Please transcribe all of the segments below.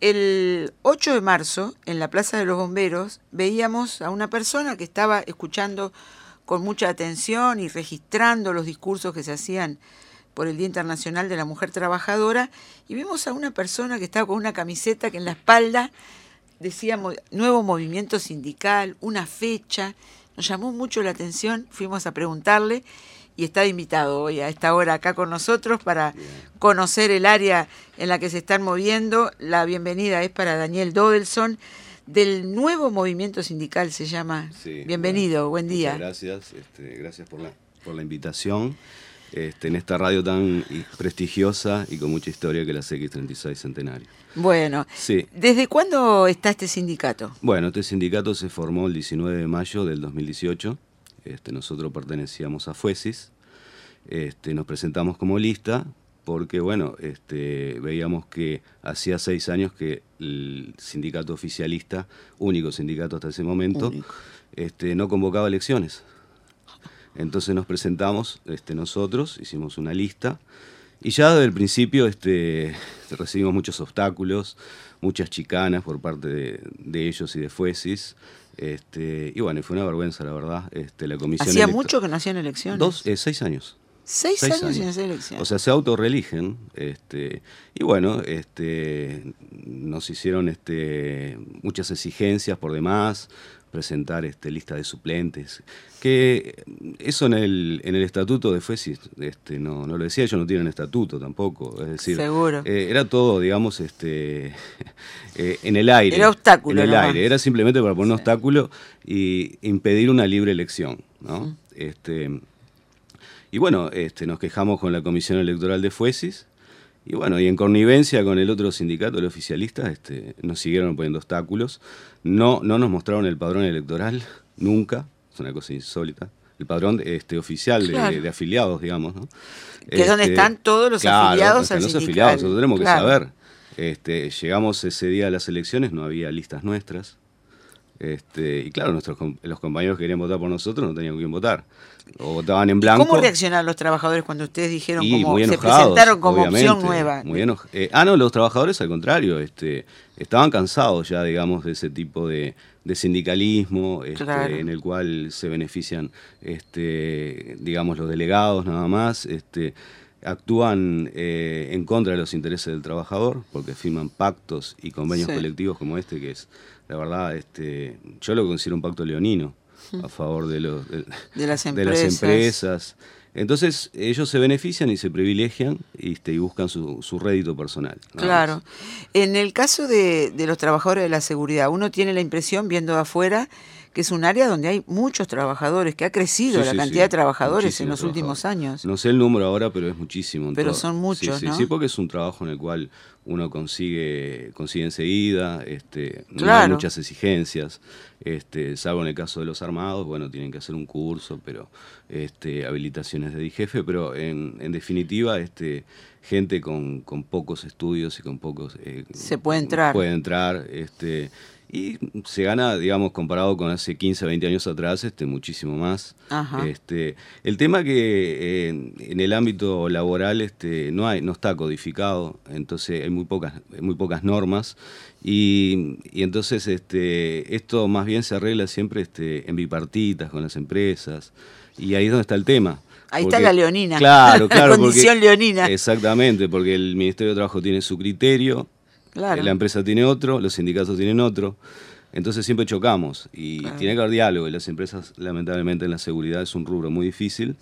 El 8 de marzo, en la Plaza de los Bomberos, veíamos a una persona que estaba escuchando con mucha atención y registrando los discursos que se hacían por el Día Internacional de la Mujer Trabajadora, y vimos a una persona que estaba con una camiseta que en la espalda decía nuevo movimiento sindical, una fecha, nos llamó mucho la atención, fuimos a preguntarle y está invitado hoy a esta hora acá con nosotros para conocer el área en la que se están moviendo. La bienvenida es para Daniel Dodelson del nuevo movimiento sindical se llama. Bienvenido, buen día. Gracias, este, gracias por la, por la invitación. Este, en esta radio tan prestigiosa y con mucha historia que la X36 Centenario. Bueno, sí. ¿desde cuándo está este sindicato? Bueno, este sindicato se formó el 19 de mayo del 2018. Este, nosotros pertenecíamos a FUESIS. Este, nos presentamos como lista porque, bueno, este, veíamos que hacía seis años que el sindicato oficialista, único sindicato hasta ese momento, este, no convocaba elecciones. Entonces nos presentamos este, nosotros, hicimos una lista y ya desde el principio este, recibimos muchos obstáculos, muchas chicanas por parte de, ellos y de Fuesis. Este, y bueno, fue una vergüenza, la verdad. Este, la comisión ¿Hacía mucho que no hacían elecciones? Dos, eh, seis años. Seis, años, sin hacer elecciones. O sea, se autorreligen. Este, y bueno, este, nos hicieron este, muchas exigencias por demás, presentar este, lista de suplentes. Que eso en el, en el estatuto de FESI este, no, no lo decía, ellos no tienen estatuto tampoco. Es decir, Seguro. Eh, era todo, digamos, este, eh, en el aire. Era obstáculo. En el aire. Era simplemente para poner un obstáculo y impedir una libre elección. ¿no? Este, y bueno, este, nos quejamos con la Comisión Electoral de Fuesis y bueno, y en connivencia con el otro sindicato, el oficialista, este, nos siguieron poniendo obstáculos. No, no nos mostraron el padrón electoral, nunca, es una cosa insólita. El padrón este, oficial de, afiliados, digamos. ¿no? Que es donde este, están todos los afiliados al los afiliados, eso tenemos que saber. Este, llegamos ese día a las elecciones, no había listas nuestras. Este, y claro, nuestros, los compañeros que querían votar por nosotros no tenían quien votar. O votaban en blanco. ¿Cómo reaccionaron los trabajadores cuando ustedes dijeron como se presentaron como opción nueva? Muy eh, ah, no, los trabajadores al contrario, este, estaban cansados ya, digamos, de ese tipo de, sindicalismo este, en el cual se benefician, este, digamos, los delegados nada más. Este, actúan eh, en contra de los intereses del trabajador porque firman pactos y convenios colectivos como este que es la verdad, este, yo lo considero un pacto leonino a favor de, los, de, las, empresas. Entonces ellos se benefician y se privilegian y, este, y buscan su, su, rédito personal. Claro. En el caso de, de, los trabajadores de la seguridad, uno tiene la impresión, viendo de afuera, que es un área donde hay muchos trabajadores, que ha crecido la cantidad de trabajadores en los últimos años. No sé el número ahora, pero es muchísimo. Pero son muchos, ¿no? Sí, porque es un trabajo en el cual uno consigue, consigue enseguida, este, no hay muchas exigencias, este, salvo en el caso de los armados, bueno, tienen que hacer un curso, pero este, habilitaciones de DIGEFE, pero en, en definitiva, este, gente con, con, pocos estudios y con pocos... Eh, Se puede entrar. Puede entrar, este, y se gana, digamos, comparado con hace 15, 20 años atrás, este, muchísimo más. Este, el tema que en el ámbito laboral este, no, hay, no está codificado, entonces hay muy pocas, muy pocas normas y, entonces este, esto más bien se arregla siempre este, en bipartitas con las empresas y ahí es donde está el tema. Ahí está la leonina. Claro, claro. la condición leonina. Exactamente, porque el Ministerio de Trabajo tiene su criterio, la empresa tiene otro, los sindicatos tienen otro. Entonces siempre chocamos y tiene que haber diálogo. Y las empresas, lamentablemente, en la seguridad es un rubro muy difícil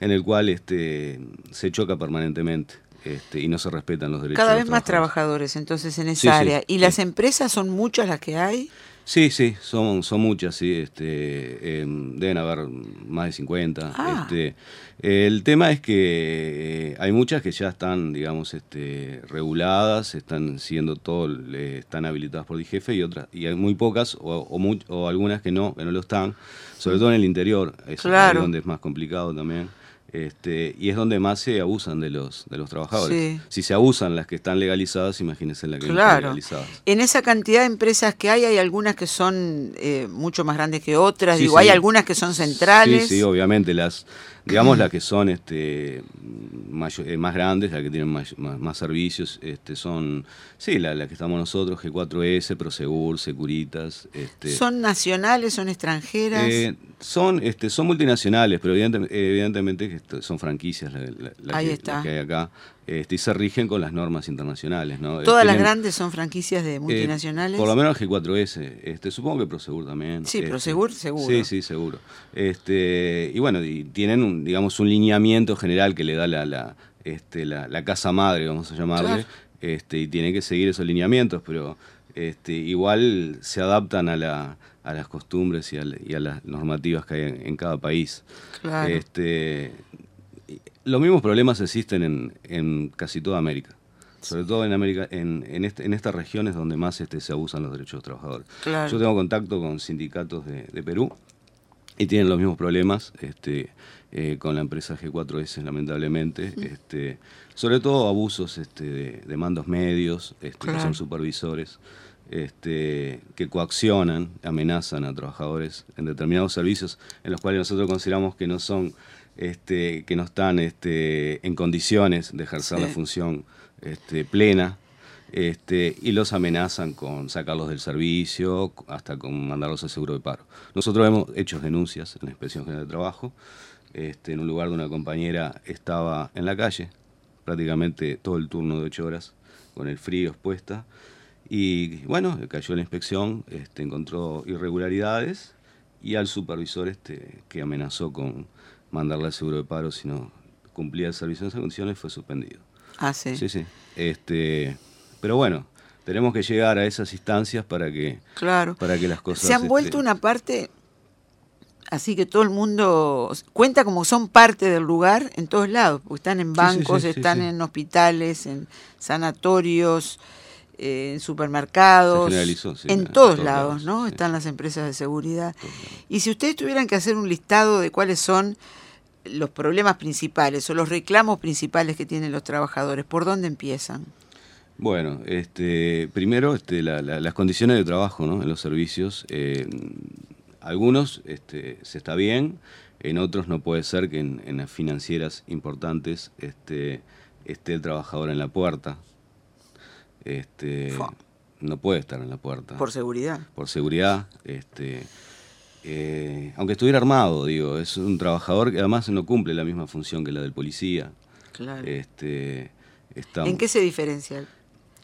en el cual este, se choca permanentemente. Este, y no se respetan los derechos. Cada vez más trabajadores entonces en esa área. ¿Y las empresas son muchas las que hay? Sí, sí, son, son muchas, sí, este, em, deben haber más de 50. Ah. Este, el tema es que eh, hay muchas que ya están, digamos, este, reguladas, están siendo todo, están habilitadas por jefe y otras, y hay muy pocas o, o, algunas que no, que no lo están, sobre todo en el interior, es donde es más complicado también. Este, y es donde más se abusan de los, de los trabajadores. Si se abusan las que están legalizadas, imagínense las que no están legalizadas. En esa cantidad de empresas que hay, hay algunas que son eh, mucho más grandes que otras, digo, hay algunas que son centrales. Sí, sí, obviamente, las, digamos las que son este, eh, más grandes, las que tienen más, servicios, este, son, sí, la, la, que estamos nosotros, G4S, Prosegur, Securitas. Este, ¿Son nacionales, son extranjeras? Eh, son, este, son multinacionales, pero evidentemente, son franquicias la, que, hay acá. Este, y se rigen con las normas internacionales. ¿no? ¿Todas las grandes son franquicias de eh, multinacionales? por lo menos el G4S. Este, supongo que Prosegur también. Sí, este, Prosegur seguro. Sí, sí, seguro. Este, y bueno, y tienen un, digamos un lineamiento general que le da la, la, este, la, casa madre, vamos a llamarle, este, y tiene que seguir esos lineamientos, pero este, igual se adaptan a la a las costumbres y a, las normativas que hay en, cada país. Este, los mismos problemas existen en, en, casi toda América. Sobre todo en América, en, en, este, en estas regiones donde más este, se abusan los derechos de los trabajadores. Yo tengo contacto con sindicatos de, Perú y tienen los mismos problemas este, eh, con la empresa G4S, lamentablemente. Este, sobre todo abusos este, de, mandos medios, este, que son supervisores este, que coaccionan, amenazan a trabajadores en determinados servicios en los cuales nosotros consideramos que no son, este, que no están este, en condiciones de ejercer la función este, plena. Este, y los amenazan con sacarlos del servicio, hasta con mandarlos al seguro de paro. Nosotros hemos hecho denuncias en la Inspección General de Trabajo, este, en un lugar donde una compañera estaba en la calle, prácticamente todo el turno de ocho horas, con el frío expuesta, y bueno, cayó la inspección, este, encontró irregularidades y al supervisor este, que amenazó con mandarle al seguro de paro si no cumplía el servicio en esas condiciones fue suspendido. Ah, sí. Sí, sí. Este, pero bueno, tenemos que llegar a esas instancias para que, claro. para que las cosas... Se han vuelto este, una parte, así que todo el mundo cuenta como son parte del lugar en todos lados, porque están en bancos, están en hospitales, en sanatorios en supermercados, en todos, lados, ¿no? Están las empresas de seguridad. Y si ustedes tuvieran que hacer un listado de cuáles son los problemas principales o los reclamos principales que tienen los trabajadores, ¿por dónde empiezan? Bueno, este, primero este, las condiciones de trabajo ¿no? en los servicios. Eh, algunos este, se está bien, en otros no puede ser que en, en las financieras importantes este, esté el trabajador en la puerta este, no puede estar en la puerta. Por seguridad. Por seguridad, este, eh, aunque estuviera armado, digo, es un trabajador que además no cumple la misma función que la del policía. Claro. Este, ¿En qué se diferencia?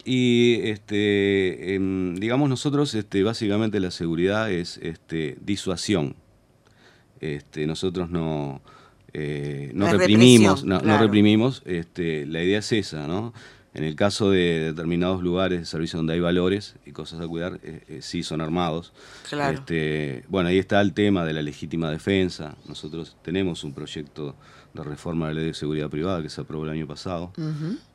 Y este, digamos nosotros, este, básicamente la seguridad es este, disuasión. Este, nosotros no, eh, no reprimimos, no, no, reprimimos. La idea es esa, ¿no? En el caso de determinados lugares de servicio donde hay valores y cosas a cuidar, eh, eh, sí son armados. Claro. Este, bueno, ahí está el tema de la legítima defensa. Nosotros tenemos un proyecto de reforma de la ley de seguridad privada que se aprobó el año pasado,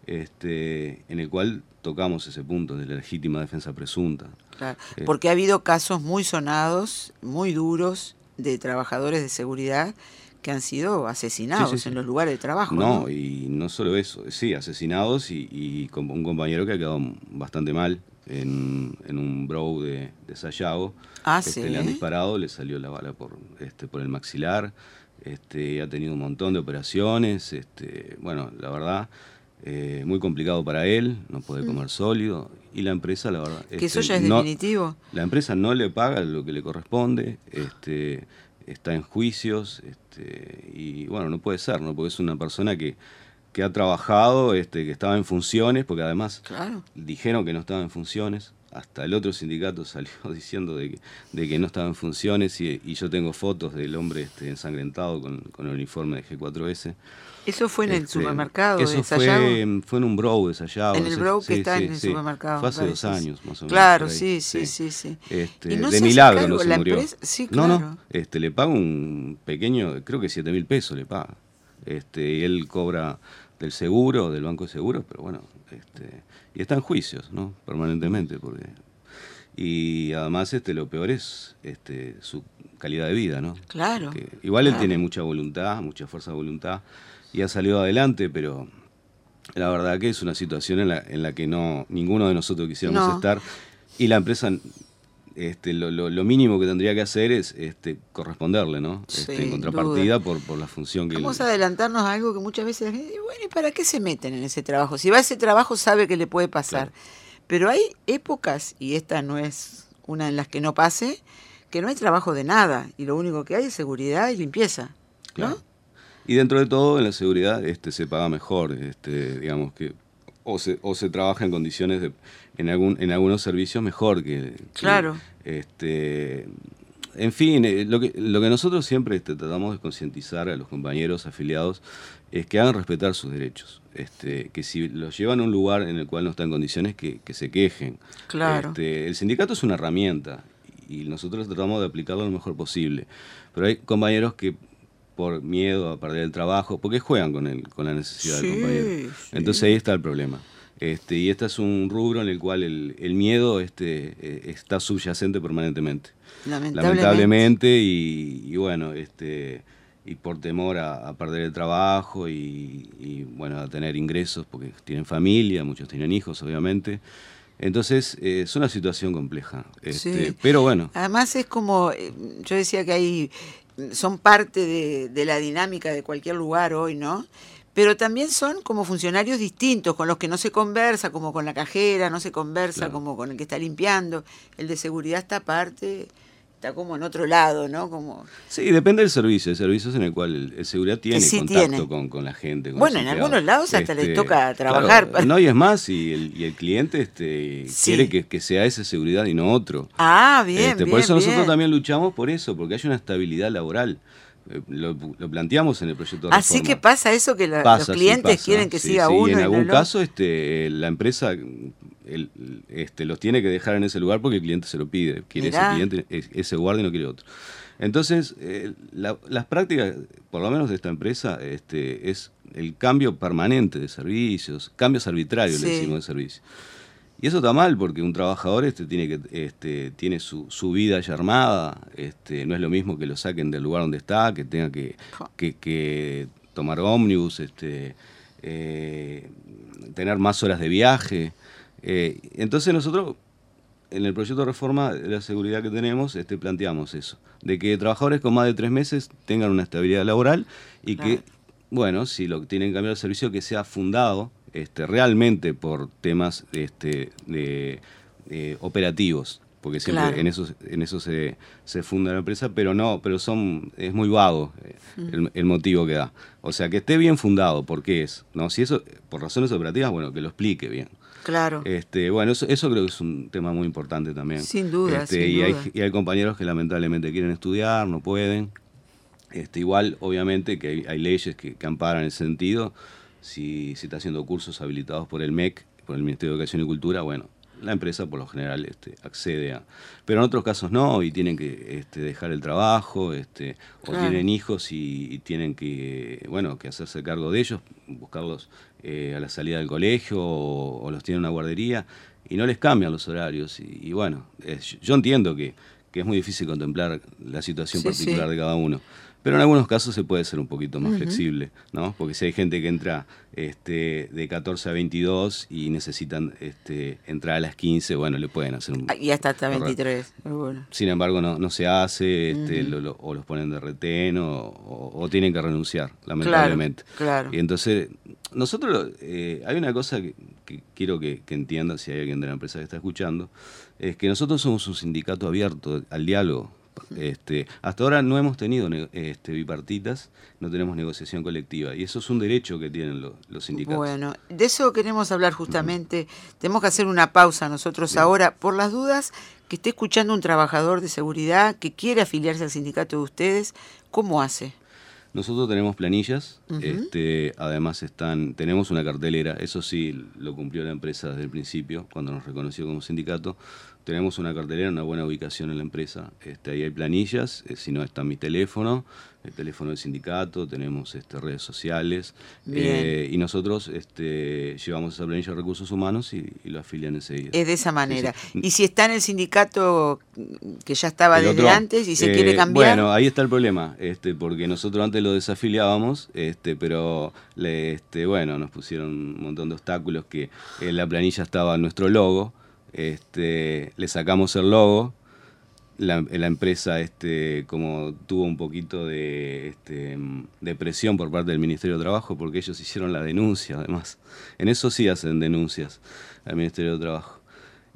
este, en el cual tocamos ese punto de la legítima defensa presunta. Claro, eh, porque ha habido casos muy sonados, muy duros, de trabajadores de seguridad que han sido asesinados en los lugares de trabajo. No, y no solo eso, sí, asesinados y, y un compañero que ha quedado bastante mal en, un brow de, de Sayago. Ah, este, sí. Le han disparado, le salió la bala por, este, por el maxilar, este, ha tenido un montón de operaciones, este, bueno, la verdad... Eh, muy complicado para él, no puede mm. comer sólido y la empresa, la verdad... Que eso ya es definitivo. La empresa no le paga lo que le corresponde, este, está en juicios este, y bueno, no puede ser, ¿no? Porque es una persona que, que ha trabajado, este, que estaba en funciones, porque además dijeron que no estaba en funciones, hasta el otro sindicato salió diciendo de que, de que no estaba en funciones y, yo tengo fotos del hombre este, ensangrentado con, con el uniforme de G4S. ¿Eso fue en el este, supermercado eso de fue, fue en un brow de Sayago. En el brow que está en el supermercado. Fue hace dos años más o menos. Claro, sí, sí, sí. sí, Este, de milagro no se murió. Sí, claro. No, no, este, le paga un pequeño, creo que 7 mil pesos le paga. Este, y él cobra del seguro, del banco de seguros, pero bueno, este, y está en juicios, ¿no? Permanentemente, porque y además este lo peor es este su calidad de vida, ¿no? Claro. igual él tiene mucha voluntad, mucha fuerza de voluntad y ha salido adelante, pero la verdad que es una situación en la, en la que no ninguno de nosotros quisiéramos estar y la empresa este, lo, mínimo que tendría que hacer es este, corresponderle, ¿no? Este, en contrapartida por, por, la función que... Vamos a adelantarnos a algo que muchas veces la gente bueno, ¿y para qué se meten en ese trabajo? Si va a ese trabajo sabe que le puede pasar. Pero hay épocas, y esta no es una en las que no pase, que no hay trabajo de nada y lo único que hay es seguridad y limpieza, ¿no? Y dentro de todo, en la seguridad este, se paga mejor, este, digamos que o se, o se trabaja en condiciones de, en algún en algunos servicios mejor que, claro. este en fin eh, lo que lo que nosotros siempre este, tratamos de concientizar a los compañeros afiliados es que hagan respetar sus derechos este que si los llevan a un lugar en el cual no están en condiciones que, que se quejen. Claro. Este, el sindicato es una herramienta y nosotros tratamos de aplicarlo lo mejor posible. Pero hay compañeros que por miedo a perder el trabajo, porque juegan con, el, con la necesidad del compañero. Entonces ahí está el problema. Este, y este es un rubro en el cual el, el miedo este, eh, está subyacente permanentemente. Lamentablemente. y, bueno, este, y por temor a, perder el trabajo y, bueno, a tener ingresos, porque tienen familia, muchos tienen hijos, obviamente. Entonces, eh, es una situación compleja. Este, Pero bueno. Además es como, eh, yo decía que hay son parte de, la dinámica de cualquier lugar hoy, ¿no? Pero también son como funcionarios distintos, con los que no se conversa, como con la cajera, no se conversa como con el que está limpiando. El de seguridad está aparte está como en otro lado, ¿no? Como... Sí, depende del servicio. Hay servicios en el cual el, seguridad tiene contacto Con, la gente. bueno, en algunos lados hasta les este, toca trabajar. No, y es más, y el, y el cliente este, quiere que, que, sea esa seguridad y no otro. Ah, bien. Este, por eso nosotros también luchamos por eso, porque hay una estabilidad laboral. Eh, lo, planteamos en el proyecto de Así que pasa eso que los clientes quieren que siga uno. En algún caso, este, la empresa este, los tiene que dejar en ese lugar porque el cliente se lo pide. Quiere ese cliente, ese guardia y no quiere otro. Entonces, eh, las prácticas, por lo menos de esta empresa, este, es el cambio permanente de servicios, cambios arbitrarios, le decimos de servicios. Y eso está mal porque un trabajador este, tiene, que, este, tiene su, su, vida ya armada, este, no es lo mismo que lo saquen del lugar donde está, que tenga que, que, tomar ómnibus, este, eh, tener más horas de viaje. Eh, entonces nosotros, en el proyecto de reforma de la seguridad que tenemos, este, planteamos eso, de que trabajadores con más de tres meses tengan una estabilidad laboral y que, bueno, si lo tienen que cambiar el servicio, que sea fundado este, realmente por temas este, de, operativos, porque siempre en eso, en eso se, se, funda la empresa, pero no, pero son, es muy vago eh, mm. el, motivo que da. O sea, que esté bien fundado, ¿por qué es? ¿no? Si eso, por razones operativas, bueno, que lo explique bien. Claro. Este, bueno, eso, eso creo que es un tema muy importante también. Sin duda. Este, y, Hay, y hay compañeros que lamentablemente quieren estudiar, no pueden. Este, igual, obviamente, que hay, leyes que, que, amparan ese sentido, si se está haciendo cursos habilitados por el MEC, por el Ministerio de Educación y Cultura, bueno, la empresa por lo general este, accede a. Pero en otros casos no, y tienen que este, dejar el trabajo, este, o tienen hijos y, tienen que, bueno, que hacerse cargo de ellos, buscarlos eh, a la salida del colegio, o, los tienen en una guardería, y no les cambian los horarios. Y, bueno, yo entiendo que, que, es muy difícil contemplar la situación particular de cada uno. Pero en algunos casos se puede ser un poquito más flexible, ¿no? Porque si hay gente que entra este, de 14 a 22 y necesitan este, entrar a las 15, bueno, le pueden hacer un... Ah, y hasta hasta 23. Sin embargo, no, no se hace, este, o los ponen de retén o, tienen que renunciar, lamentablemente. Claro, Y entonces, nosotros, eh, hay una cosa que, quiero que, que entiendan, si hay alguien de la empresa que está escuchando, es que nosotros somos un sindicato abierto al diálogo este, hasta ahora no hemos tenido este, bipartitas, no tenemos negociación colectiva y eso es un derecho que tienen los, sindicatos. Bueno, de eso queremos hablar justamente. Tenemos que hacer una pausa nosotros ahora por las dudas que esté escuchando un trabajador de seguridad que quiere afiliarse al sindicato de ustedes, ¿cómo hace? Nosotros tenemos planillas, este, además están, tenemos una cartelera, eso sí lo cumplió la empresa desde el principio, cuando nos reconoció como sindicato, tenemos una cartelera, una buena ubicación en la empresa. Este, ahí hay planillas, eh, si no está mi teléfono, el teléfono del sindicato, tenemos este, redes sociales eh, y nosotros este, llevamos esa planilla de recursos humanos y, lo afilian enseguida. Es de esa manera. Y si está en el sindicato que ya estaba desde antes y se quiere eh, cambiar. Bueno, ahí está el problema, este, porque nosotros antes lo desafiliábamos, este, pero le, este, bueno, nos pusieron un montón de obstáculos que en la planilla estaba nuestro logo, este, le sacamos el logo, la, empresa este, como tuvo un poquito de, este, de presión por parte del Ministerio de Trabajo porque ellos hicieron la denuncia además. En eso sí hacen denuncias al Ministerio de Trabajo.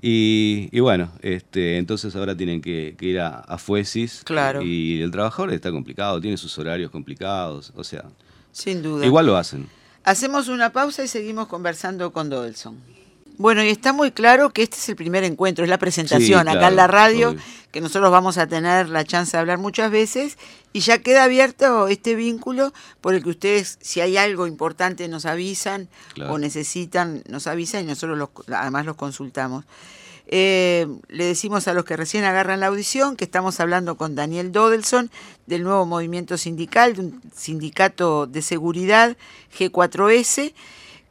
Y, bueno, este, entonces ahora tienen que, ir a, a, Fuesis. Claro. Y el trabajador está complicado, tiene sus horarios complicados, o sea. Sin duda. Igual lo hacen. Hacemos una pausa y seguimos conversando con Dodelson. Bueno, y está muy claro que este es el primer encuentro, es la presentación. Acá en la radio, que nosotros vamos a tener la chance de hablar muchas veces, y ya queda abierto este vínculo por el que ustedes, si hay algo importante, nos avisan o necesitan, nos avisan y nosotros los, además los consultamos. Eh, le decimos a los que recién agarran la audición que estamos hablando con Daniel Dodelson del nuevo movimiento sindical, de un sindicato de seguridad G4S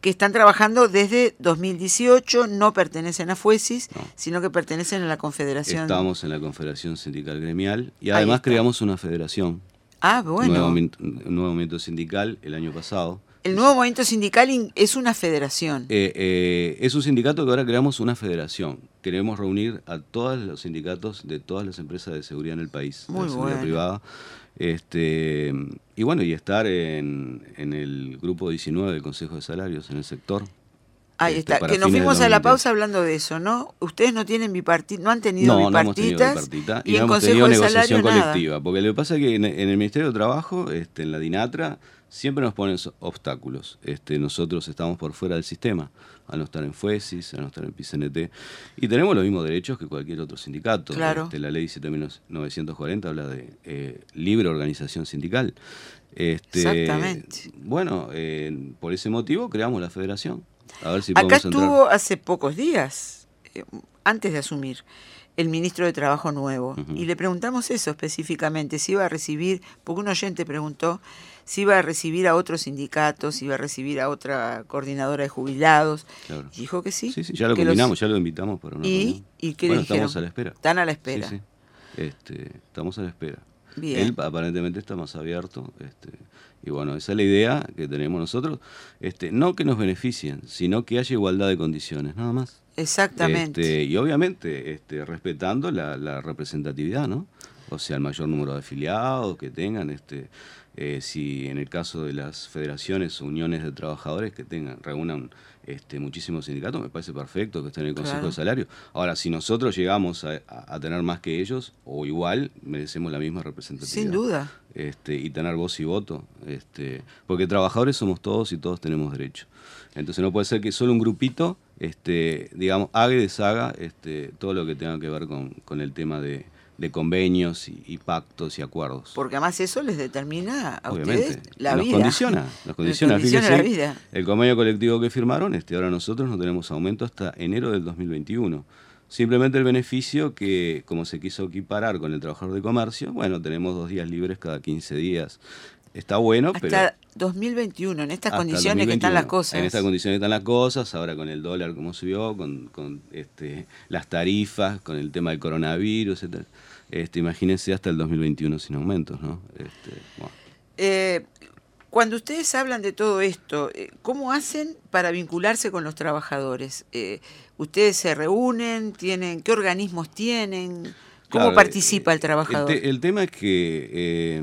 que están trabajando desde 2018, no pertenecen a FUESIS, sino que pertenecen a la Confederación. Estamos en la Confederación Sindical Gremial y además creamos una federación. Ah, bueno. Un nuevo, movimiento sindical el año pasado. El nuevo movimiento sindical es una federación. Eh, eh, es un sindicato que ahora creamos una federación. Queremos reunir a todos los sindicatos de todas las empresas de seguridad en el país, Muy de seguridad privada este, y bueno, y estar en, el grupo 19 del Consejo de Salarios, en el sector. Ahí este, está, que nos fuimos a la pausa hablando de eso, ¿no? Ustedes no tienen bipartita, no han tenido no, bipartitas. No hemos tenido y, no hemos tenido negociación colectiva. Porque lo que pasa es que en, el Ministerio de Trabajo, este, en la DINATRA, siempre nos ponen obstáculos. Este, nosotros estamos por fuera del sistema, al no estar en FUESIS, al no estar en PCNT, y tenemos los mismos derechos que cualquier otro sindicato. Claro. Este, la ley 7940 habla de eh, libre organización sindical. Este, Exactamente. Bueno, eh, por ese motivo creamos la federación. A ver si Acá estuvo hace pocos días, eh, antes de asumir, el ministro de Trabajo nuevo, y le preguntamos eso específicamente, si iba a recibir, porque un oyente preguntó si iba a recibir a otros sindicatos, si iba a recibir a otra coordinadora de jubilados. dijo que sí. Sí, sí, ya lo combinamos, ya lo invitamos para una ¿Y, ¿Y qué bueno, estamos a la espera. Están a la espera. Sí, sí. Este, estamos a la espera. Bien. Él aparentemente está más abierto. Este, y bueno, esa es la idea que tenemos nosotros. Este, no que nos beneficien, sino que haya igualdad de condiciones, nada más. Exactamente. Este, y obviamente este, respetando la, la representatividad, ¿no? O sea, el mayor número de afiliados que tengan, este, eh, si en el caso de las federaciones o uniones de trabajadores que tengan, reúnan este, muchísimos sindicatos, me parece perfecto que estén en el Consejo de Salario. Ahora, si nosotros llegamos a, tener más que ellos, o igual, merecemos la misma representatividad. Sin duda. Este, y tener voz y voto. Este, porque trabajadores somos todos y todos tenemos derecho. Entonces no puede ser que solo un grupito, este, digamos, haga y deshaga este, todo lo que tenga que ver con el tema de, de convenios y, pactos y acuerdos. Porque además eso les determina a ustedes la vida. Condiciona, nos condiciona, condiciona la vida. El convenio colectivo que firmaron, este, ahora nosotros no tenemos aumento hasta enero del 2021. Simplemente el beneficio que, como se quiso equiparar con el trabajador de comercio, bueno, tenemos dos días libres cada 15 días. Está bueno, hasta pero... 2021, en estas condiciones que están las cosas. En estas condiciones que están las cosas, ahora con el dólar como subió, con, con este, las tarifas, con el tema del coronavirus, etc. Este, imagínense hasta el 2021 sin aumentos, ¿no? Este, eh, cuando ustedes hablan de todo esto, eh, ¿cómo hacen para vincularse con los trabajadores? Eh, ¿Ustedes se reúnen? tienen ¿Qué organismos tienen? ¿Cómo participa el trabajador? El, tema es que,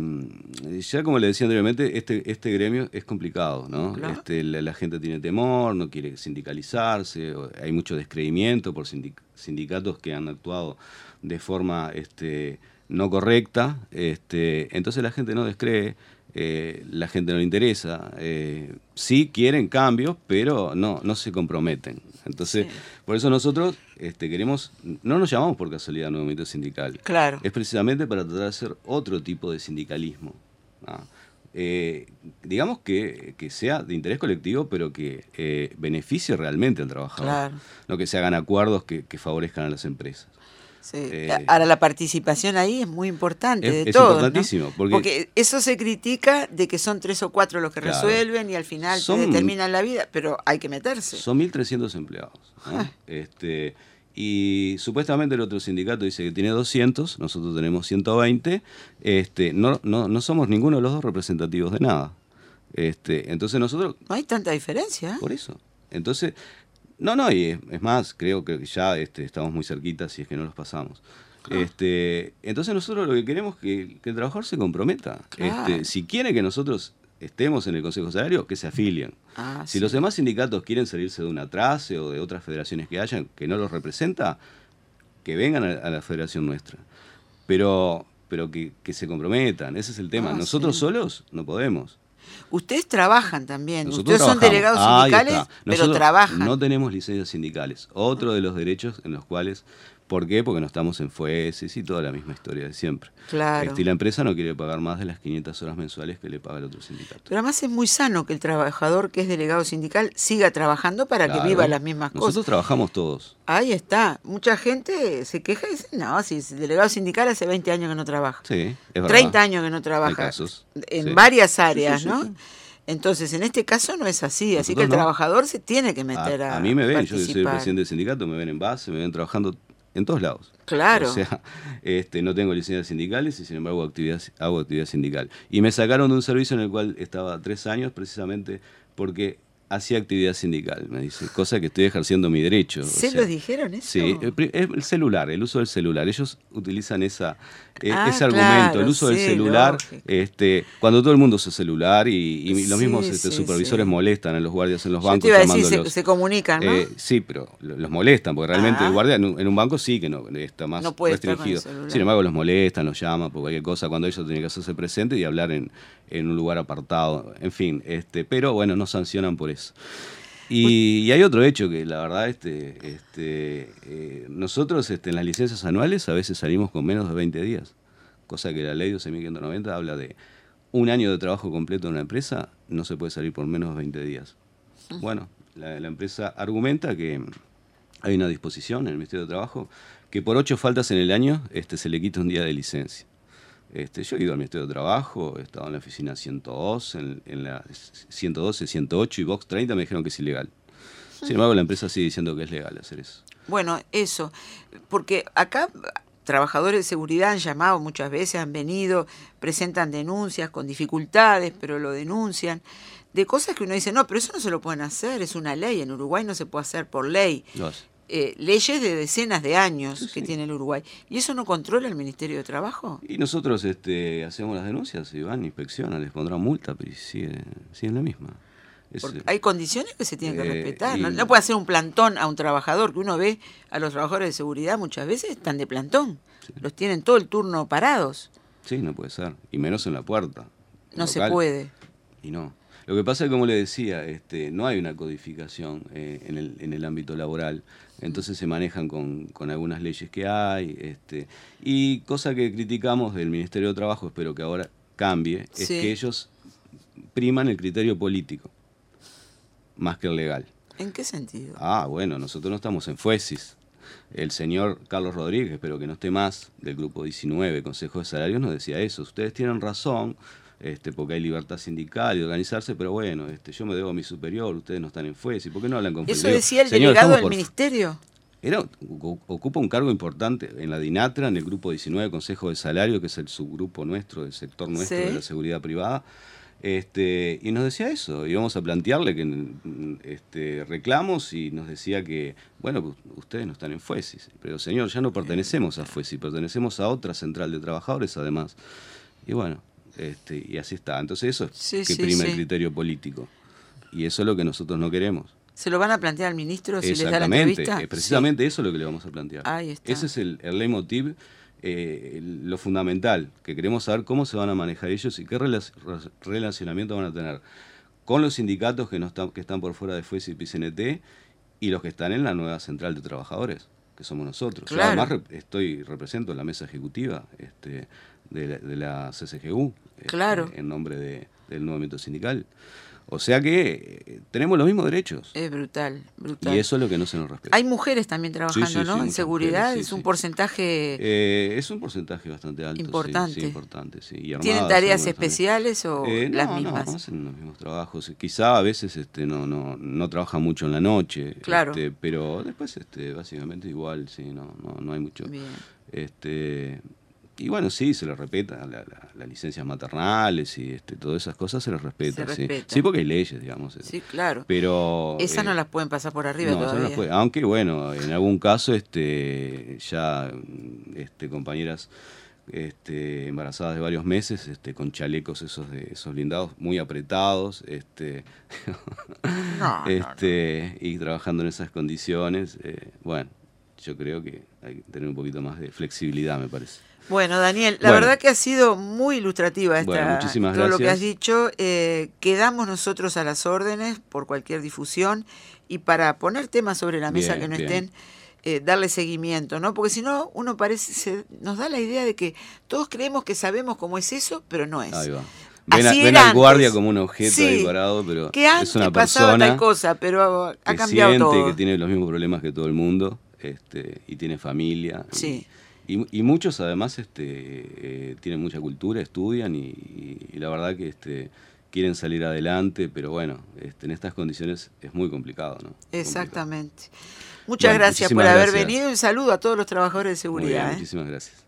ya como le decía anteriormente, este, este gremio es complicado, ¿no? Este, la, gente tiene temor, no quiere sindicalizarse, hay mucho descreimiento por sindicatos que han actuado de forma este, no correcta, este, entonces la gente no descree, eh, la gente no le interesa. Eh, sí quieren cambios, pero no, no se comprometen. Entonces, por eso nosotros este, queremos, no nos llamamos por casualidad movimiento sindical. Claro. Es precisamente para tratar de hacer otro tipo de sindicalismo. Eh, digamos que, sea de interés colectivo, pero que beneficie realmente al trabajador. No que se hagan acuerdos que favorezcan a las empresas. Eh, ahora la participación ahí es muy importante es, de todos. importantísimo. Porque, eso se critica de que son tres o cuatro los que resuelven y al final determinan la vida, pero hay que meterse. Son 1.300 empleados. Ah. Este, y supuestamente el otro sindicato dice que tiene 200, nosotros tenemos 120, este, no, no, no somos ninguno de los dos representativos de nada. Este, entonces nosotros... No hay tanta diferencia. ¿eh? Por eso. Entonces, no, no, y es, más, creo que ya este, estamos muy cerquitas si es que no los pasamos. Ah. Este, entonces nosotros lo que queremos es que, el trabajador se comprometa. Este, si quiere que nosotros estemos en el Consejo Salario, que se afilien. Ah, si los demás sindicatos quieren salirse de una trace o de otras federaciones que hayan que no los representa, que vengan a, la federación nuestra. Pero, pero que, se comprometan, ese es el tema. Ah, nosotros solos no podemos. Ustedes trabajan también, ustedes son delegados sindicales, pero trabajan. No tenemos licencias sindicales, otro de los derechos en los cuales ¿Por qué? Porque no estamos en FUESES y toda la misma historia de siempre. Claro. Este, y la empresa no quiere pagar más de las 500 horas mensuales que le paga el otro sindicato. Pero además es muy sano que el trabajador que es delegado sindical siga trabajando para que viva las mismas cosas. Nosotros trabajamos todos. Ahí está. Mucha gente se queja y dice, no, si es delegado sindical hace 20 años que no trabaja. Sí, es verdad. 30 años que no trabaja. En varias áreas, ¿no? Entonces, en este caso no es así, así que el trabajador se tiene que meter a. A, mí me ven, yo soy el presidente del sindicato, me ven en base, me ven trabajando en todos lados. Claro. O sea, este, no tengo licencias sindicales y sin embargo actividad, hago actividad sindical. Y me sacaron de un servicio en el cual estaba tres años precisamente porque hacía actividad sindical, me dice, cosa que estoy ejerciendo mi derecho. ¿Se lo dijeron eso? Sí, es el celular, el uso del celular. Ellos utilizan esa, e, ah, ese argumento, el uso del celular, este, cuando todo el mundo usa celular y, los mismos este, supervisores molestan a los guardias en los bancos. se, comunican, ¿no? Eh, sí, pero los molestan, porque realmente el guardia en un, banco sí que no está más restringido. Sin embargo, los molestan, los llaman por cualquier cosa, cuando ellos tienen que hacerse presente y hablar en, en un lugar apartado, en fin, este, pero bueno, no sancionan por eso. Y, hay otro hecho que la verdad, este, este, eh, nosotros este, en las licencias anuales a veces salimos con menos de 20 días, cosa que la ley 12.590 habla de un año de trabajo completo en una empresa, no se puede salir por menos de 20 días. Bueno, la, la empresa argumenta que hay una disposición en el Ministerio de Trabajo que por ocho faltas en el año este, se le quita un día de licencia. Este, yo he ido al Ministerio de Trabajo, he estado en la oficina 112, en, en la 112, 108 y Box 30 me dijeron que es ilegal. Sin embargo, la empresa sigue diciendo que es legal hacer eso. Bueno, eso, porque acá trabajadores de seguridad han llamado muchas veces, han venido, presentan denuncias con dificultades, pero lo denuncian, de cosas que uno dice, no, pero eso no se lo pueden hacer, es una ley, en Uruguay no se puede hacer por ley. Eh, leyes de decenas de años que tiene el Uruguay. ¿Y eso no controla el Ministerio de Trabajo? Y nosotros este, hacemos las denuncias y van, inspeccionan, les pondrán multa, pero siguen, siguen la misma. hay condiciones que se tienen que eh, respetar. ¿no? puede hacer un plantón a un trabajador, que uno ve a los trabajadores de seguridad muchas veces están de plantón. Los tienen todo el turno parados. Sí, no puede ser. Y menos en la puerta. No se puede. Y no. Lo que pasa es que, como le decía, este, no hay una codificación eh, en, el, en el ámbito laboral entonces se manejan con, algunas leyes que hay. Este, y cosa que criticamos del Ministerio de Trabajo, espero que ahora cambie, es que ellos priman el criterio político más que el legal. ¿En qué sentido? Ah, bueno, nosotros no estamos en FUESIS. El señor Carlos Rodríguez, espero que no esté más, del Grupo 19, Consejo de Salarios, nos decía eso. Ustedes tienen razón, este, porque hay libertad sindical y organizarse, pero bueno, este, yo me debo a mi superior, ustedes no están en FUESI, ¿por qué no hablan con ¿Eso decía el delegado del ministerio? Era, ocupa un cargo importante en la DINATRA, en el grupo 19 Consejo de Salario, que es el subgrupo nuestro, el sector nuestro de la seguridad privada. Este, y nos decía eso, íbamos a plantearle que este, reclamos y nos decía que, bueno, pues, ustedes no están en FUESI, pero señor, ya no pertenecemos a FUESI, pertenecemos a otra central de trabajadores además. Y bueno, este, y así está. Entonces eso es que prima el criterio político. Y eso es lo que nosotros no queremos. ¿Se lo van a plantear al ministro si les da la entrevista? Eh, precisamente eso es lo que le vamos a plantear. Ese es el, el leitmotiv, eh, lo fundamental, que queremos saber cómo se van a manejar ellos y qué relacionamiento van a tener con los sindicatos que, no están, que están por fuera de FUES y PCNT y los que están en la nueva central de trabajadores, que somos nosotros. Yo además estoy, represento la mesa ejecutiva este, de, la, de la CCGU, claro. en nombre de, del movimiento sindical. O sea que eh, tenemos los mismos derechos. Es brutal, brutal. Y eso es lo que no se nos respeta. Hay mujeres también trabajando, ¿no? en seguridad es un porcentaje... Eh, es un porcentaje bastante alto. Importante. importante, sí. ¿Tienen tareas especiales o eh, las mismas? No, hacen los mismos trabajos. Quizá a veces este, no, no, no trabajan mucho en la noche. Claro. Este, pero después, este, básicamente igual, sí, no, no, no hay mucho. Bien. Este, y bueno, sí, se les respeta las licencias maternales y este, todas esas cosas se les respeta. sí. sí, porque hay leyes, digamos. Sí, claro. Pero esas no eh, las pueden pasar por arriba todavía. No aunque bueno, en algún caso este ya este compañeras este, embarazadas de varios meses, este, con chalecos esos de esos blindados muy apretados, este, este, y trabajando en esas condiciones, eh, bueno, yo creo que hay que tener un poquito más de flexibilidad, me parece. Bueno, Daniel, la verdad que ha sido muy ilustrativa esta, todo lo que has dicho. Eh, quedamos nosotros a las órdenes por cualquier difusión y para poner temas sobre la mesa que no estén, eh, darle seguimiento, ¿no? Porque si no, uno parece, se, nos da la idea de que todos creemos que sabemos cómo es eso, pero no es. Ahí va. Ven, al guardia como un objeto ahí parado, pero es una persona tal cosa, pero ha cambiado siente, todo. que tiene los mismos problemas que todo el mundo este, y tiene familia. Sí. Y, muchos además este, eh, tienen mucha cultura, estudian y, la verdad que este, quieren salir adelante, pero bueno, este, en estas condiciones es muy complicado. ¿no? Exactamente. Muchas gracias por haber venido y un saludo a todos los trabajadores de seguridad. ¿eh? Muchísimas gracias.